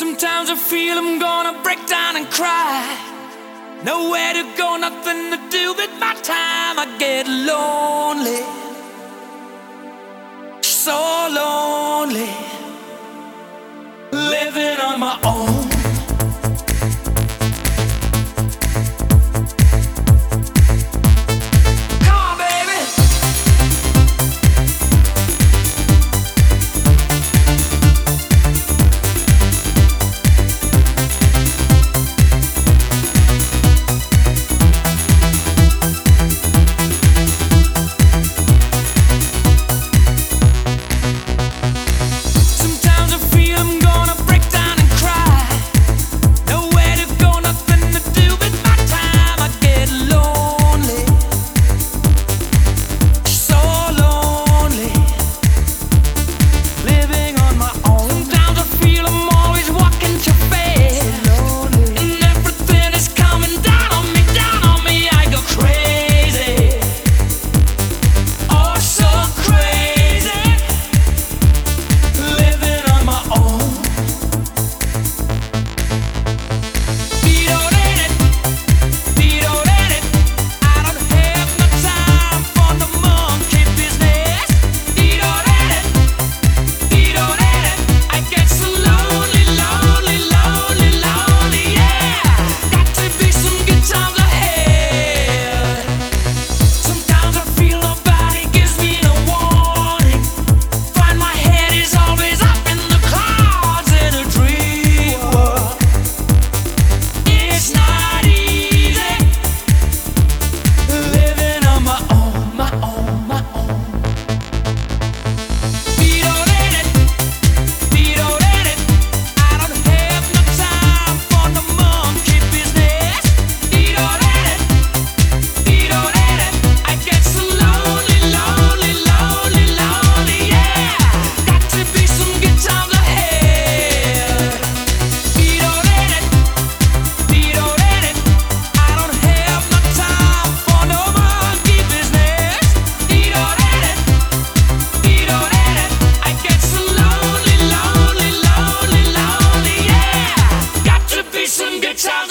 Sometimes I feel I'm gonna break down and cry. Nowhere to go, nothing to do with my time. I get lonely, so lonely. It's